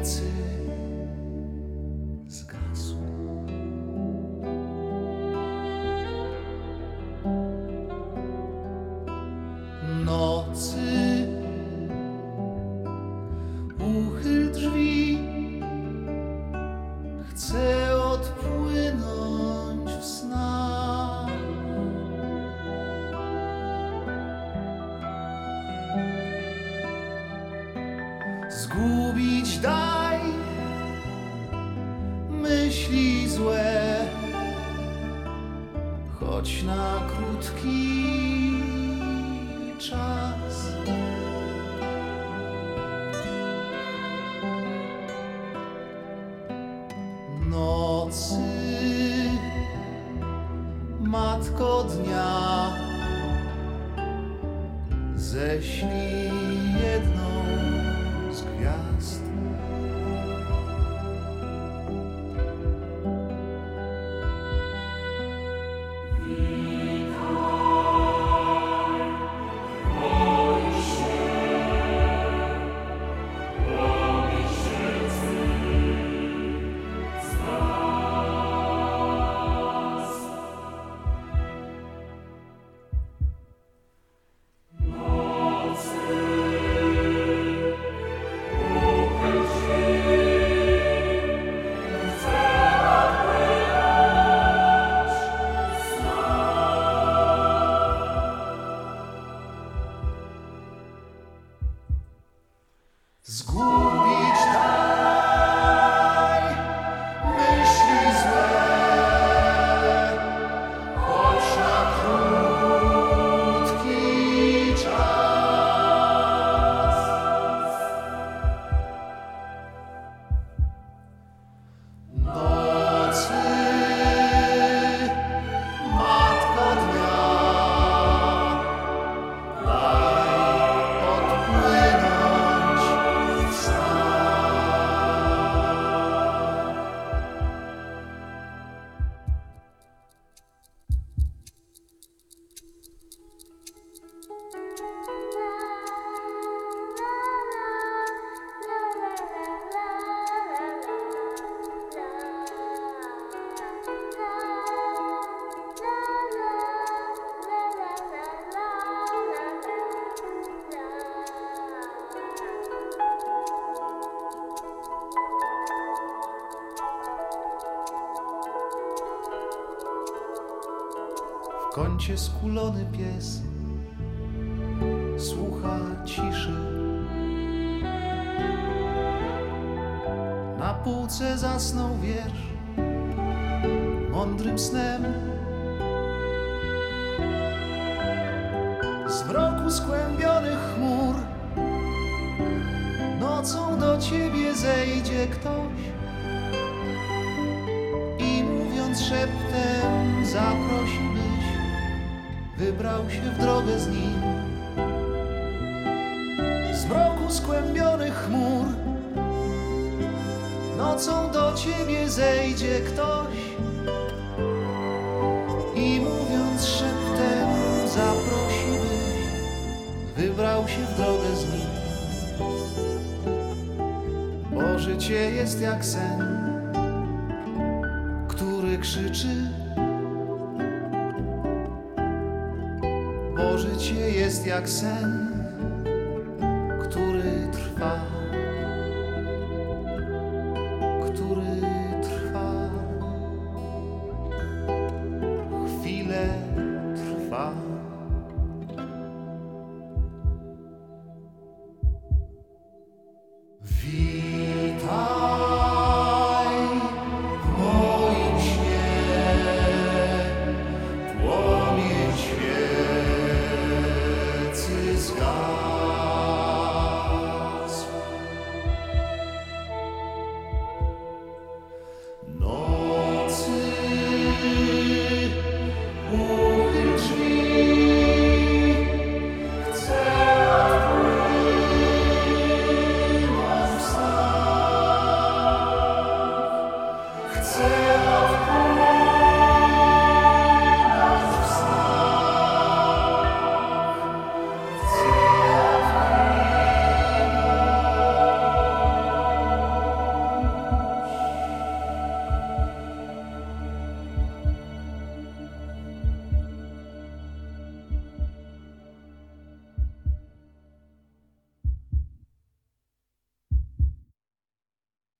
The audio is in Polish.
świecy zgasł. Nocy. zgubić daj myśli złe, choć na krótki czas. Nocy, matko dnia, ześlij. W kącie skulony pies słucha ciszy. Na półce zasnął wiersz mądrym snem. Z mroku skłębionych chmur nocą do ciebie zejdzie ktoś i mówiąc szeptem zaprosi wybrał się w drogę z nim. Z mroku skłębionych chmur nocą do ciebie zejdzie ktoś i mówiąc szeptem zaprosi byś wybrał się w drogę z nim. Bo życie jest jak sen, który krzyczy Bo życie jest jak sen, Yeah.